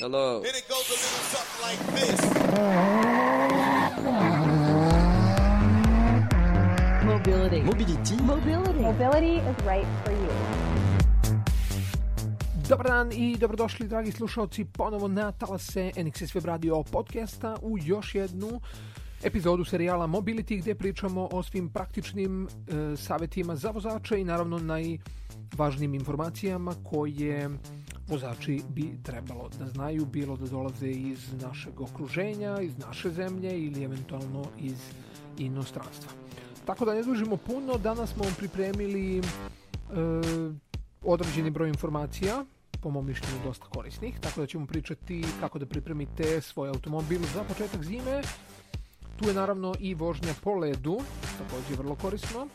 Hello. And it goes a little something like this. Mobility. Mobility. Mobility. Mobility is right for you. Dobar dan i dobrodošli dragi slušalci ponovo na talase NXS Web Radio podcasta u još jednu epizodu serijala Mobility gdje pričamo o svim praktičnim e, savjetima za vozače i naravno najvažnijim informacijama koje vozači bi trebalo da znaju, bilo da dolaze iz našeg okruženja, iz naše zemlje ili eventualno iz inostranstva. Tako da ne dužimo puno, danas smo vam pripremili e, određeni broj informacija, po mom mišljenju dosta korisnih, tako da ćemo pričati kako da pripremite svoj automobil za početak zime. Tu je naravno i vožnja po ledu, također vrlo korisno.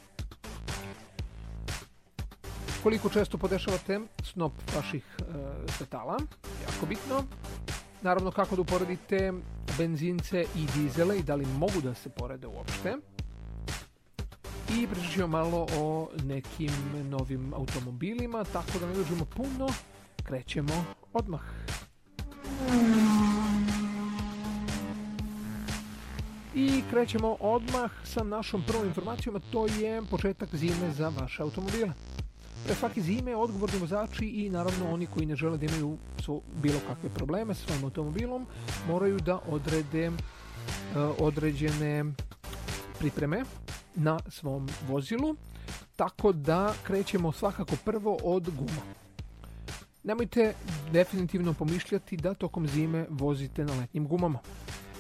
Koliko često podešavate snop vaših e, svetala, jako bitno. Naravno kako da uporedite benzince i dizele i da li mogu da se porede uopšte. I pričat malo o nekim novim automobilima, tako da ne dužimo puno, krećemo odmah. I krećemo odmah sa našom prvom informacijom, to je početak zime za vaše automobile. Pre svake zime odgovorni vozači i naravno oni koji ne žele da imaju bilo kakve probleme sa svojim automobilom moraju da odrede e, određene pripreme na svom vozilu, tako da krećemo svakako prvo od guma. Nemojte definitivno pomišljati da tokom zime vozite na letnjim gumama.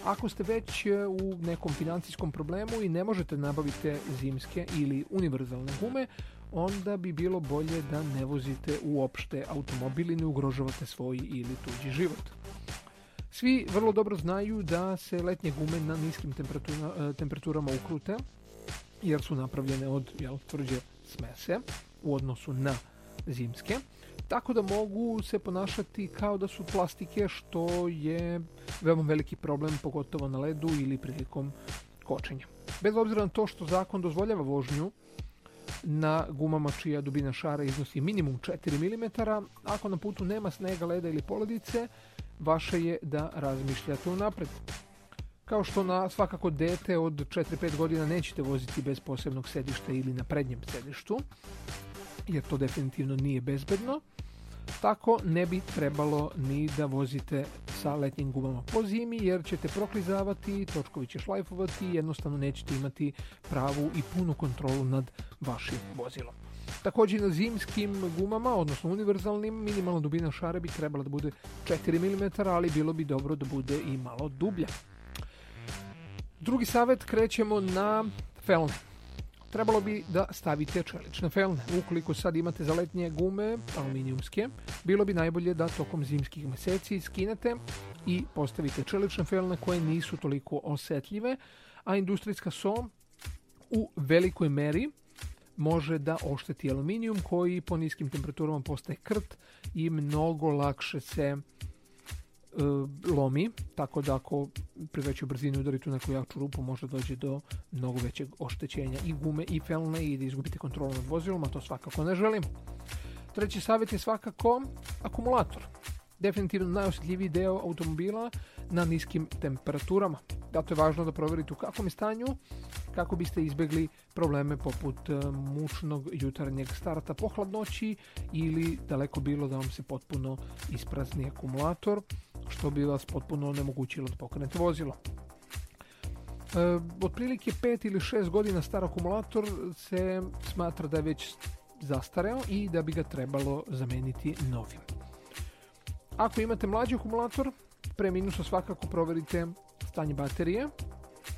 Ako ste već e, u nekom financijskom problemu i ne možete nabaviti zimske ili univerzalne gume, onda bi bilo bolje da ne vozite uopšte automobil i ne ugrožavate svoj ili tuđi život. Svi vrlo dobro znaju da se letnje gume na niskim e, temperaturama ukrute, jer su napravljene od jel, tvrđe smese u odnosu na zimske. Tako da mogu se ponašati kao da su plastike, što je veoma veliki problem, pogotovo na ledu ili prilikom kočenja. Bez obzira na to što zakon dozvoljava vožnju na gumama čija dubina šara iznosi minimum 4 mm, ako na putu nema snega, leda ili poledice, vaše je da razmišljate unapred. Kao što na svakako dete od 4-5 godina nećete voziti bez posebnog sedišta ili na prednjem sedištu, jer to definitivno nije bezbedno. Tako ne bi trebalo ni da vozite sa letnjim gumama po zimi jer ćete proklizavati, točkovi će šlajfovati i jednostavno nećete imati pravu i punu kontrolu nad vašim vozilom. Također na zimskim gumama, odnosno univerzalnim, minimalna dubina šare bi trebala da bude 4 mm, ali bilo bi dobro da bude i malo dublja. Drugi savjet krećemo na felne trebalo bi da stavite čelične felne. Ukoliko sad imate za letnje gume, aluminijumske, bilo bi najbolje da tokom zimskih mjeseci skinete i postavite čelične felne koje nisu toliko osjetljive, a industrijska so u velikoj meri može da ošteti aluminijum koji po niskim temperaturama postaje krt i mnogo lakše se lomi, tako da ako pri većoj brzini udarite u neku jaču rupu može doći do mnogo većeg oštećenja i gume i felne i da izgubite kontrolu nad vozilom, a to svakako ne želim. Treći savjet je svakako akumulator. Definitivno najosjetljiviji deo automobila na niskim temperaturama. Zato je važno da provjerite u kakvom stanju kako biste izbjegli probleme poput e, mučnog jutarnjeg starta po hladnoći ili daleko bilo da vam se potpuno isprazni akumulator što bi vas potpuno onemogućilo da pokrenete vozilo. E, otprilike 5 ili 6 godina star akumulator se smatra da je već zastareo i da bi ga trebalo zameniti novim. Ako imate mlađi akumulator, pre minusa svakako proverite stanje baterije,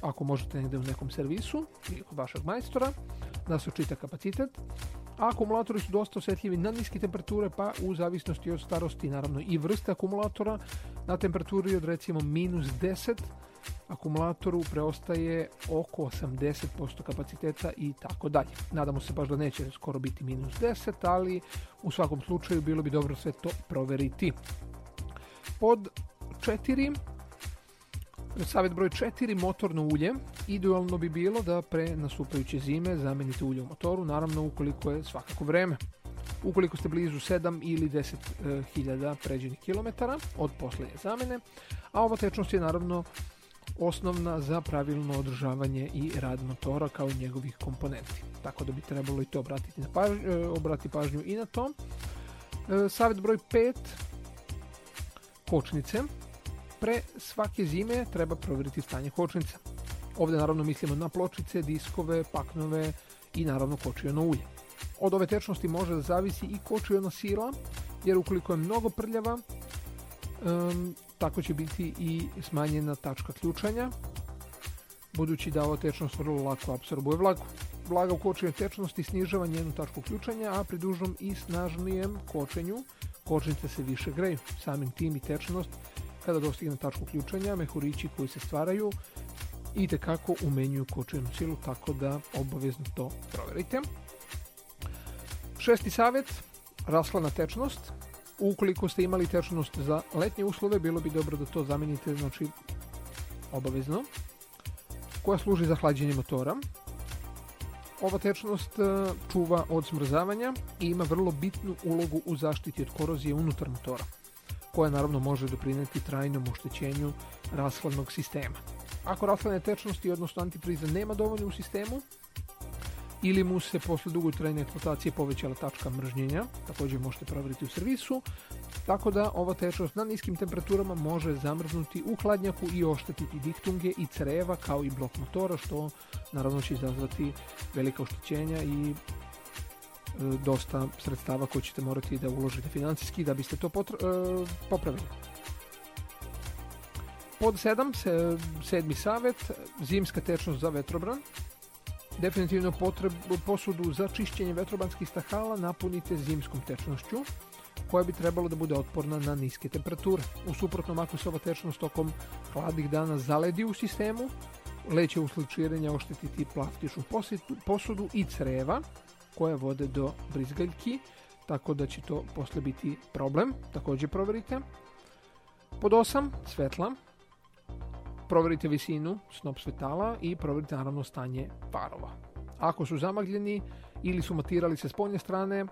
ako možete negdje u nekom servisu ili kod vašeg majstora, da se očita kapacitet. Akumulatori su dosta osjetljivi na niske temperature, pa u zavisnosti od starosti, naravno i vrste akumulatora, na temperaturi od recimo minus 10 akumulatoru preostaje oko 80% kapaciteta i tako dalje. Nadamo se baš da neće skoro biti minus 10, ali u svakom slučaju bilo bi dobro sve to proveriti. Pod 4 Savjet broj 4, motorno ulje. Idealno bi bilo da pre nastupajuće zime zamenite ulje u motoru, naravno ukoliko je svakako vreme. ukoliko ste blizu 7 ili 10 e, pređenih kilometara od posljednje zamene, a ova tečnost je naravno osnovna za pravilno održavanje i rad motora kao i njegovih komponenti. Tako da bi trebalo i to obratiti, na paž, e, obratiti pažnju i na to. E, savjet broj 5. Kočnice. Pre svake zime treba provjeriti stanje kočnica. Ovdje naravno mislimo na pločice, diskove, paknove i naravno kočiono ulje. Od ove tečnosti može da zavisi i kočiona sila, jer ukoliko je mnogo prljava, um, tako će biti i smanjena tačka ključanja, budući da ova tečnost vrlo lako apsorbuje vlagu. Vlaga u kočenju tečnosti snižava njenu tačku ključanja, a pri dužnom i snažnijem kočenju kočnice se više greju. Samim tim i tečnost kada dostigne tačku ključanja, mehurići koji se stvaraju i tekako umenjuju kočenu silu, tako da obavezno to provjerite. Šesti savjet, rashlana tečnost. Ukoliko ste imali tečnost za letnje uslove, bilo bi dobro da to zamenite, znači obavezno, koja služi za hlađenje motora. Ova tečnost e, čuva od smrzavanja i ima vrlo bitnu ulogu u zaštiti od korozije unutar motora, koja naravno može doprineti trajnom oštećenju rashladnog sistema. Ako rashladne tečnosti, odnosno antifriza, nema dovoljno u sistemu, ili mu se posle dugotrajne eksploatacije povećala tačka mržnjenja, također možete provjeriti u servisu, tako da ova tečnost na niskim temperaturama može zamrznuti u hladnjaku i oštetiti diktunge i creva kao i blok motora, što naravno će izazvati velika oštećenja i dosta sredstava koje ćete morati da uložite financijski da biste to e, popravili. Pod 7, se, sedmi savjet, zimska tečnost za vetrobran. Definitivno potrebu, posudu za čišćenje vetrobanskih stahala napunite zimskom tečnošću koja bi trebalo da bude otporna na niske temperature. U suprotnom, ako se ova tečnost tokom hladnih dana zaledi u sistemu, leće usled širenja oštetiti plastičnu posudu i creva koje vode do brizgaljki, tako da će to posle biti problem. Također provjerite. Pod 8. Svetla. Provjerite visinu snop svetala i provjerite naravno stanje parova. Ako su zamagljeni ili su matirali se s polje strane,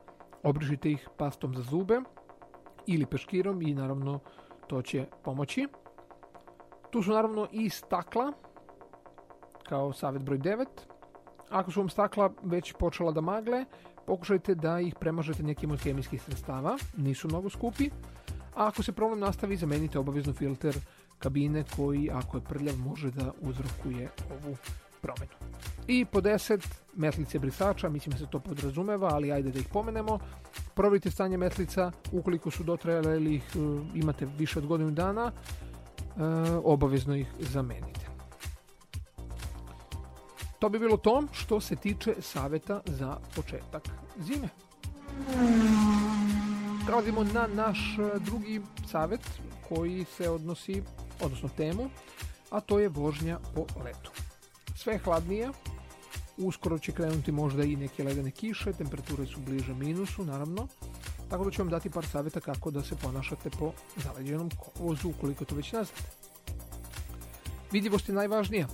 obrižite ih pastom za zube ili peškirom i naravno to će pomoći. Tu su naravno i stakla, kao savjet broj 9. Ako su vam stakla već počela da magle, pokušajte da ih premažete nekim od kemijskih sredstava, nisu mnogo skupi. A ako se problem nastavi, zamenite obavezno filter kabine koji, ako je prljav, može da uzrokuje ovu promjenu. I po 10 metlice brisača, mislim da se to podrazumeva, ali ajde da ih pomenemo. Provjerite stanje metlica, ukoliko su dotrajale ili ih uh, imate više od godinu dana, uh, obavezno ih zamenite. To bi bilo to što se tiče savjeta za početak zime. Prelazimo na naš uh, drugi savjet koji se odnosi, odnosno temu, a to je vožnja po letu. Sve je hladnije, uskoro će krenuti možda i neke ledene kiše, temperature su bliže minusu, naravno, tako da ću vam dati par savjeta kako da se ponašate po zaleđenom vozu ukoliko to već ne znate. Vidljivost je najvažnija.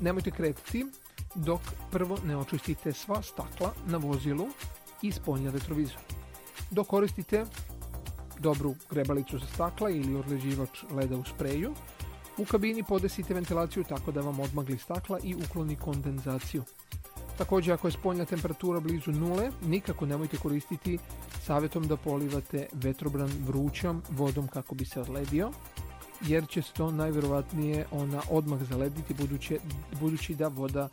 Nemojte kretiti dok prvo ne očistite sva stakla na vozilu i spoljnja retrovizor. Dok koristite dobru grebalicu za stakla ili odleđivač leda u spreju, u kabini podesite ventilaciju tako da vam odmagli stakla i ukloni kondenzaciju. Također ako je spoljna temperatura blizu nule, nikako nemojte koristiti savjetom da polivate vetrobran vrućom vodom kako bi se odledio, jer će se to najvjerovatnije ona odmah zalediti budući, budući da voda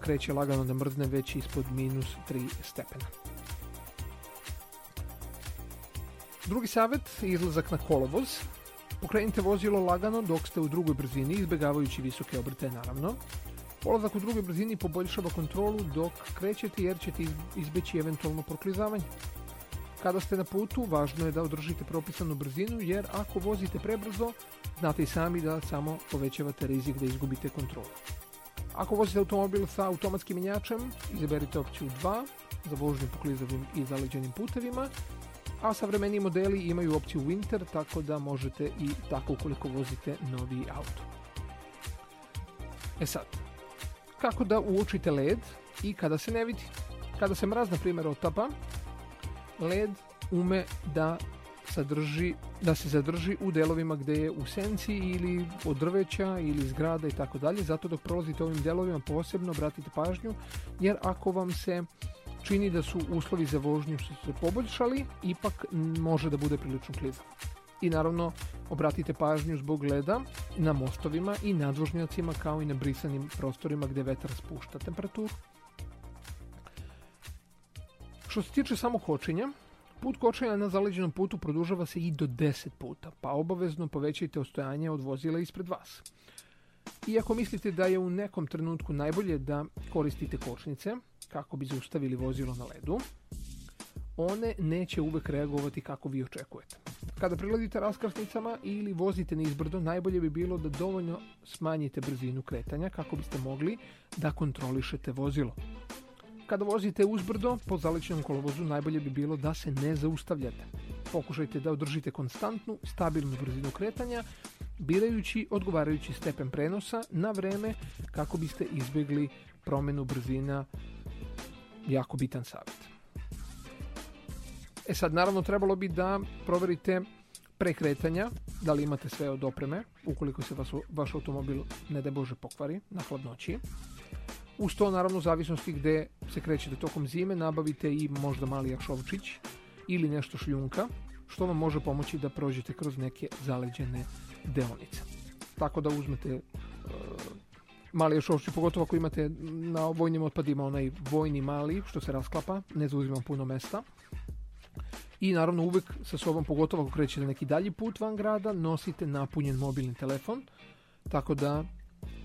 kreće lagano da mrzne već ispod minus 3 stepena. Drugi savjet je izlazak na kolovoz. Pokrenite vozilo lagano dok ste u drugoj brzini, izbjegavajući visoke obrte naravno. Polazak u drugoj brzini poboljšava kontrolu dok krećete jer ćete izbjeći eventualno proklizavanje. Kada ste na putu, važno je da održite propisanu brzinu jer ako vozite prebrzo, znate i sami da samo povećavate rizik da izgubite kontrolu. Ako vozite automobil sa automatskim menjačem, izaberite opciju 2 za vožnju po klizavim i zaleđenim putevima, a savremeniji modeli imaju opciju Winter, tako da možete i tako ukoliko vozite novi auto. E sad, kako da uočite led i kada se ne vidi? Kada se mraz, na primjer, otapa, led ume da sadrži, da se zadrži u delovima gde je u senci ili od drveća ili zgrada i tako dalje. Zato dok prolazite ovim delovima posebno obratite pažnju jer ako vam se čini da su uslovi za vožnju su se poboljšali, ipak može da bude prilično klizav. I naravno obratite pažnju zbog leda na mostovima i nadvožnjacima kao i na brisanim prostorima gde vetar spušta temperaturu. Što se tiče samog kočenja, put kočenja na zaleđenom putu produžava se i do 10 puta, pa obavezno povećajte ostojanje od vozila ispred vas. Iako mislite da je u nekom trenutku najbolje da koristite kočnice kako bi zaustavili vozilo na ledu, one neće uvek reagovati kako vi očekujete. Kada prilazite raskrsnicama ili vozite nizbrdo, najbolje bi bilo da dovoljno smanjite brzinu kretanja kako biste mogli da kontrolišete vozilo. Kada vozite uzbrdo po zalećenom kolovozu najbolje bi bilo da se ne zaustavljate. Pokušajte da održite konstantnu, stabilnu brzinu kretanja, birajući odgovarajući stepen prenosa na vreme kako biste izbjegli promenu brzina jako bitan savjet. E sad, naravno, trebalo bi da proverite pre kretanja, da li imate sve od opreme, ukoliko se vas, vaš automobil, ne da Bože, pokvari na hladnoći. Uz to, naravno, u zavisnosti gde se krećete tokom zime, nabavite i možda mali jašovčić ili nešto šljunka, što vam može pomoći da prođete kroz neke zaleđene deonice. Tako da uzmete e, mali jašovčić, pogotovo ako imate na vojnim otpadima onaj vojni mali, što se rasklapa, ne zauzima puno mesta. I naravno uvek sa sobom, pogotovo ako krećete neki dalji put van grada, nosite napunjen mobilni telefon, tako da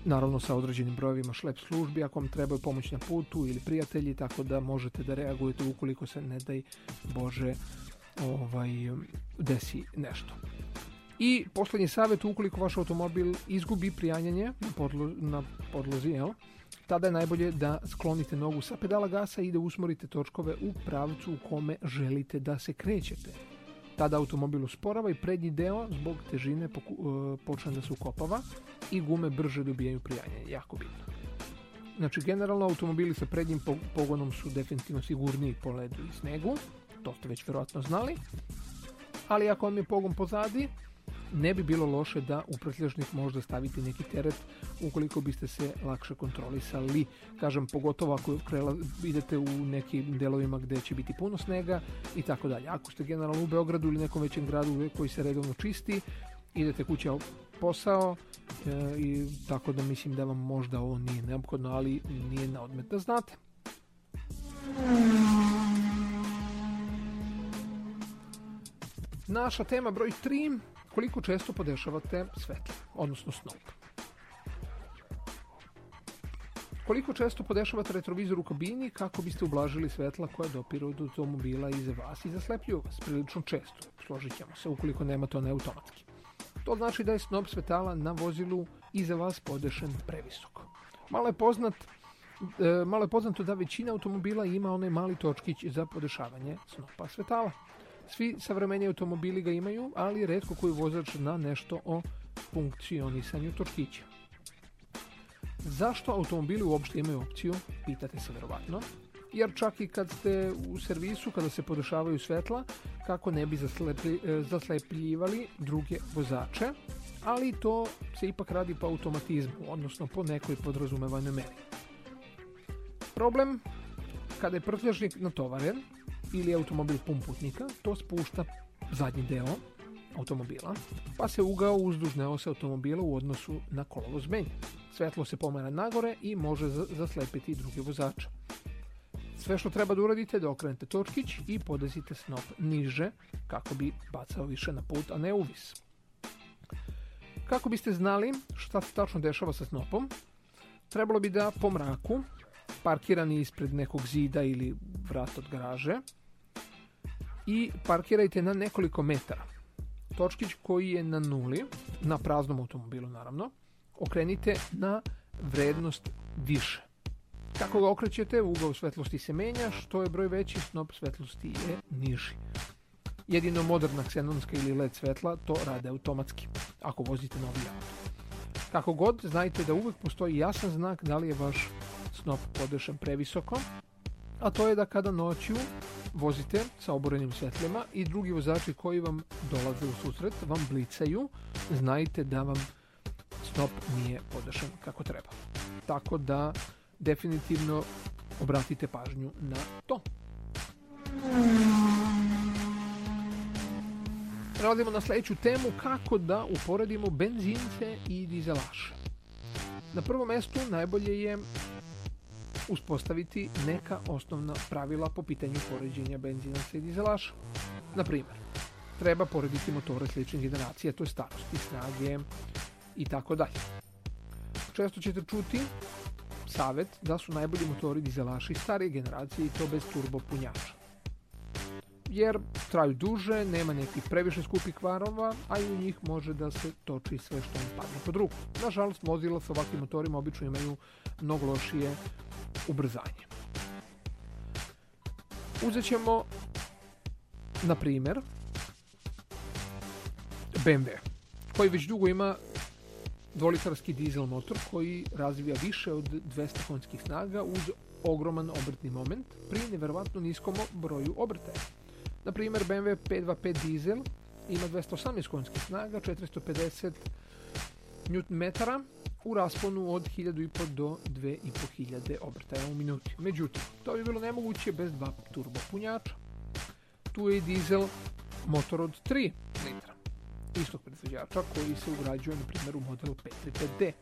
naravno sa određenim brojevima šlep službi ako vam trebaju pomoć na putu ili prijatelji, tako da možete da reagujete ukoliko se ne daj Bože ovaj, desi nešto. I poslednji savjet, ukoliko vaš automobil izgubi prijanjanje na, podlo, na podlozi, jel, tada je najbolje da sklonite nogu sa pedala gasa i da usmorite točkove u pravcu u kome želite da se krećete. Tada automobil usporava i prednji deo zbog težine e, počne da se ukopava i gume brže dobijaju prijanje. Jako bitno. Znači, generalno automobili sa prednjim pogonom su definitivno sigurniji po ledu i snegu, to ste već verovatno znali, ali ako vam je pogon pozadi, ne bi bilo loše da u prtljažnik možda stavite neki teret ukoliko biste se lakše kontrolisali. Kažem, pogotovo ako idete u nekim delovima gde će biti puno snega i tako dalje. Ako ste generalno u Beogradu ili nekom većem gradu koji se redovno čisti, idete kuća posao e, i tako da mislim da vam možda ovo nije neophodno, ali nije na odmet da znate. Naša tema broj 3 koliko često podešavate svetlo, odnosno snop. Koliko često podešavate retrovizor u kabini kako biste ublažili svetla koja dopiru od automobila iza vas i zaslepljuju vas prilično često, složit ćemo se, ukoliko nemate one automatski. To znači da je snop svetala na vozilu iza vas podešen previsoko. Malo je poznat e, malo je poznato da većina automobila ima onaj mali točkić za podešavanje snopa svetala. Svi savremeni automobili ga imaju, ali redko koji vozač zna nešto o funkcionisanju točkića. Zašto automobili uopšte imaju opciju, pitate se verovatno, jer čak i kad ste u servisu, kada se podešavaju svetla, kako ne bi zaslepli, e, zaslepljivali druge vozače, ali to se ipak radi po automatizmu, odnosno po nekoj podrazumevanoj meri. Problem, kada je prtljažnik natovaren, ili automobil pun putnika, to spušta zadnji deo automobila, pa se ugao uzdužne ose automobila u odnosu na kolovoz menja. Svetlo se pomera nagore i može zaslepiti druge vozače. Sve što treba da uradite je da okrenete točkić i podesite snop niže kako bi bacao više na put, a ne uvis. Kako biste znali šta se tačno dešava sa snopom, trebalo bi da po mraku, parkirani ispred nekog zida ili vrata od garaže, i parkirajte na nekoliko metara. Točkić koji je na nuli, na praznom automobilu naravno, okrenite na vrednost više. Kako ga okrećete, ugao svetlosti se menja, što je broj veći, snop svetlosti je niži. Jedino moderna ksenonska ili LED svetla to rade automatski, ako vozite novi auto. Kako god, znajte da uvek postoji jasan znak da li je vaš snop podešan previsoko, a to je da kada noću vozite sa oborenim svjetljima i drugi vozači koji vam dolaze u susret vam blicaju, znajte da vam stop nije podešen kako treba. Tako da definitivno obratite pažnju na to. Prelazimo na sljedeću temu kako da uporedimo benzince i dizelaše. Na prvom mjestu najbolje je uspostaviti neka osnovna pravila po pitanju poređenja benzinaca i dizelaša. Na primjer, treba porediti motore sličnih generacija, to je starosti, snage i tako dalje. Često ćete čuti savjet da su najbolji motori dizelaši starije generacije i to bez turbo punjača. Jer traju duže, nema nekih previše skupih kvarova, a i u njih može da se toči sve što im padne pod ruku. Nažalost, vozila sa ovakvim motorima obično imaju mnogo lošije ubrzanje. Uzet ćemo, na primjer, BMW, koji već dugo ima dvolitarski dizel motor koji razvija više od 200 konjskih snaga uz ogroman obrtni moment pri nevjerovatno niskom broju obrtaja. Na primjer, BMW 525 dizel ima 218 konjskih snaga, 450 Nm u rasponu od 1500 do 2500 obrtaja u minuti. Međutim, to bi bilo nemoguće bez dva turbo punjača. Tu je i dizel motor od 3 litra istog proizvođača koji se ugrađuje na primjer u modelu 535D.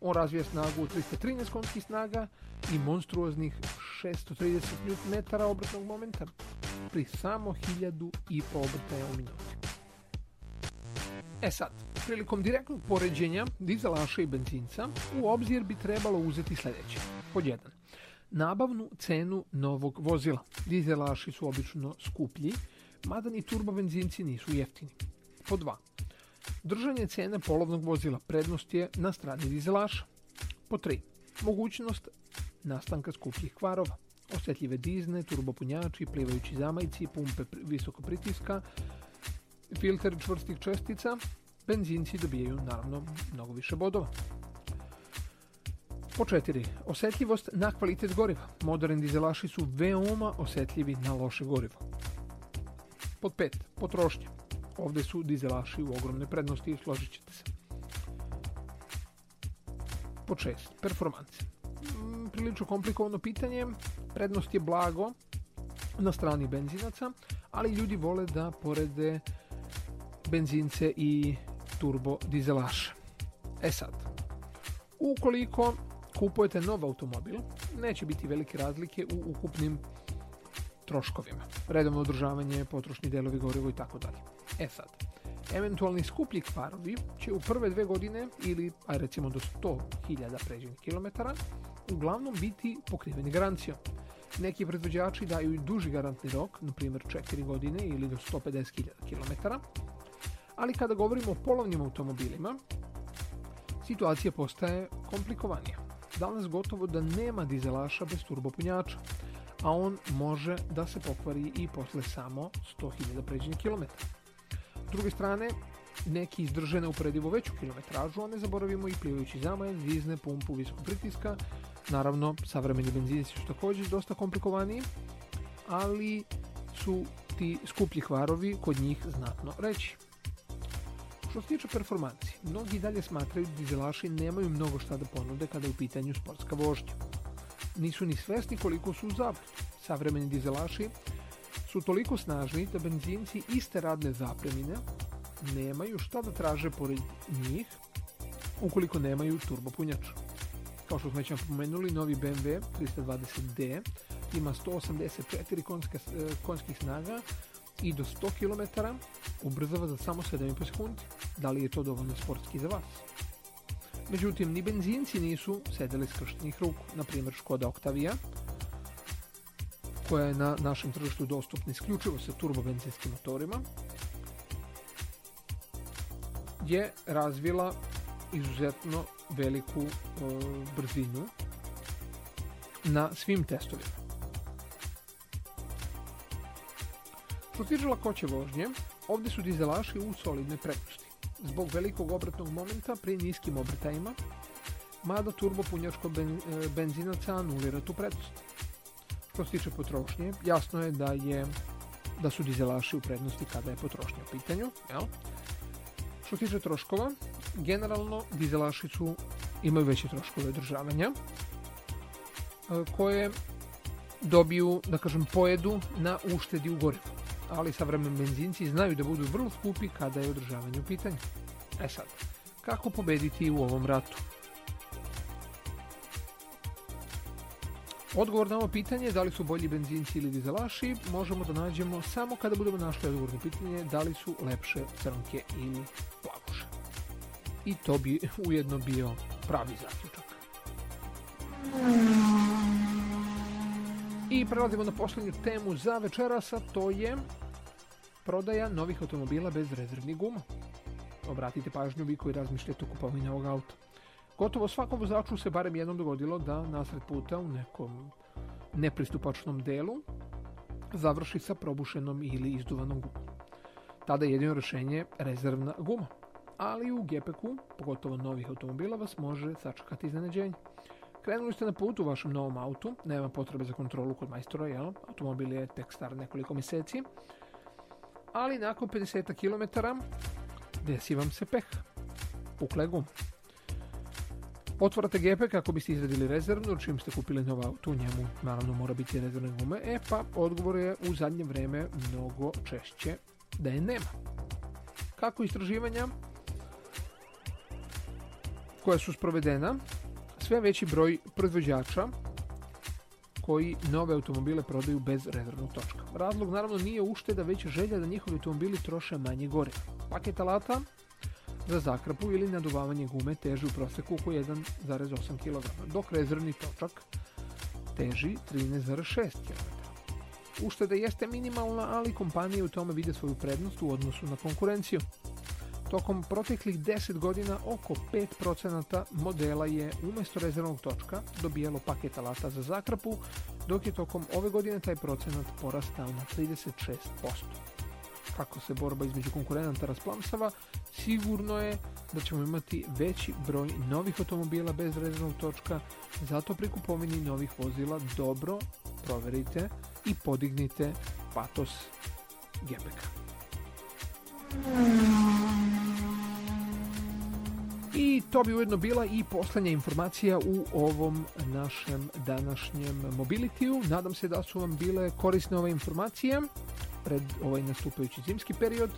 On razvija snagu 313 konskih snaga i monstruoznih 630 Nm obratnog momenta pri samo 1000 i po obrtaja u minuti. E sad, prilikom direktnog poređenja dizelaša i benzinca u obzir bi trebalo uzeti sljedeće. Pod jedan, nabavnu cenu novog vozila. Dizelaši su obično skuplji, mada ni turbo benzinci nisu jeftini. Pod dva, držanje cene polovnog vozila prednost je na strani dizelaša. Po tri, mogućnost nastanka skupljih kvarova. Osjetljive dizne, turbopunjači, plivajući zamajci, pumpe visoko pritiska, filter čvrstih čestica, benzinci dobijaju naravno mnogo više bodova. Po četiri, osjetljivost na kvalitet goriva. Moderni dizelaši su veoma osjetljivi na loše gorivo. Pod pet, potrošnja. Ovdje su dizelaši u ogromne prednosti i složit ćete se. Pod šest, performanse. Mm, prilično komplikovano pitanje. Prednost je blago na strani benzinaca, ali ljudi vole da porede benzince i turbo dizelaše. E sad, ukoliko kupujete nov automobil, neće biti velike razlike u ukupnim troškovima. Redovno održavanje, potrošni delovi gorivo i tako dalje. E sad, eventualni skuplji kvarovi će u prve dve godine ili, recimo do 100.000 pređenih kilometara, uglavnom biti pokriveni garancijom. Neki proizvođači daju i duži garantni rok, na primjer 4 godine ili do 150.000 km, ali kada govorimo o polovnim automobilima, situacija postaje komplikovanija. Danas gotovo da nema dizelaša bez turbopunjača, a on može da se pokvari i posle samo 100.000 pređenih kilometara. Druge strane, neki izdrže neuporedivo veću kilometražu, a ne zaboravimo i plivajući zamajac, dizne, pumpu visokog pritiska. Naravno, savremeni benzinici su također dosta komplikovaniji, ali su ti skuplji hvarovi kod njih znatno reći. Što se tiče performanci, mnogi dalje smatraju da dizelaši nemaju mnogo šta da ponude kada je u pitanju sportska vožnja. Nisu ni svesni koliko su u Savremeni dizelaši su toliko snažni da benzinci iste radne zapremine nemaju šta da traže pored njih ukoliko nemaju turbopunjač. Kao što smo već napomenuli, novi BMW 320D ima 184 konjske, konjskih snaga i do 100 km ubrzava za samo 7,5 sekundi. Da li je to dovoljno sportski za vas? Međutim, ni benzinci nisu sedeli skrštenih ruku. Na primjer, Škoda Octavia, koja je na našem tržištu dostupna isključivo sa turbobenzinskim motorima, je razvila izuzetno veliku brzinu na svim testovima. Što tiče lakoće vožnje, ovdje su dizelaši u solidne prednosti. Zbog velikog obratnog momenta pri niskim obrtajima, mada turbo punjačko ben, e, benzinaca anulira tu prednost. Što se tiče potrošnje, jasno je da je da su dizelaši u prednosti kada je potrošnja u pitanju. Jel? Što se tiče troškova, generalno dizelaši su, imaju veće troškove održavanja e, koje dobiju, da kažem, pojedu na uštedi u gorivu. Ali savremeni benzinci znaju da budu vrlo skupi kada je održavanje u pitanju. E sad, kako pobediti u ovom ratu? Odgovor na ovo pitanje, da li su bolji benzinci ili dizelaši, možemo da nađemo samo kada budemo našli odgovor na pitanje da li su lepše crnke ili plavuše. I to bi ujedno bio pravi zaključak. I prelazimo na posljednju temu za večeras, a to je prodaja novih automobila bez rezervnih guma. Obratite pažnju vi koji razmišljate o kupovini ovog auta. Gotovo svakom vozaču se barem jednom dogodilo da nasred puta u nekom nepristupačnom delu završi sa probušenom ili izduvanom gumom. Tada je jedino rješenje rezervna guma. Ali u GPK, pogotovo novih automobila, vas može sačekati iznenađenje. Krenuli ste na put u vašem novom autu, nema potrebe za kontrolu kod majstora, jel? Automobil je tek star nekoliko mjeseci. Ali nakon 50 km desi vam se peh. Pukle gume. Otvarate gepe kako biste izradili rezervnu, čim ste kupili nov auto, u njemu naravno mora biti rezervne gume. E pa, odgovor je u zadnje vrijeme mnogo češće da je nema. Kako istraživanja koja su sprovedena, sve veći broj proizvođača koji nove automobile prodaju bez rezervnog točka. Razlog naravno nije ušteda, već želja da njihovi automobili troše manje goriva. Paket alata za zakrpu ili naduvavanje gume teži u prosjeku oko 1,8 kg, dok rezervni točak teži 13,6 kg. Ušteda jeste minimalna, ali kompanije u tome vide svoju prednost u odnosu na konkurenciju. Tokom proteklih 10 godina oko 5% modela je umjesto rezervnog točka dobijalo paket alata za zakrpu, dok je tokom ove godine taj procenat porastao na 36% kako se borba između konkurenata rasplamsava, sigurno je da ćemo imati veći broj novih automobila bez rezervnog točka, zato pri kupovini novih vozila dobro proverite i podignite patos GPK. I to bi ujedno bila i posljednja informacija u ovom našem današnjem mobilitiju. Nadam se da su vam bile korisne ove informacije pred ovaj nastupajući zimski period.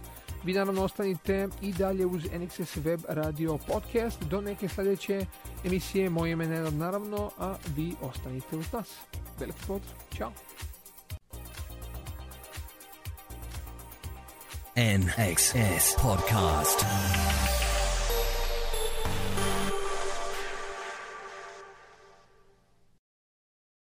Vi naravno ostanite i dalje uz NXS Web Radio Podcast do neke sljedeće emisije. Moje ime je naravno, a vi ostanite uz nas. Veliki pozdrav. Ćao. NXS Podcast.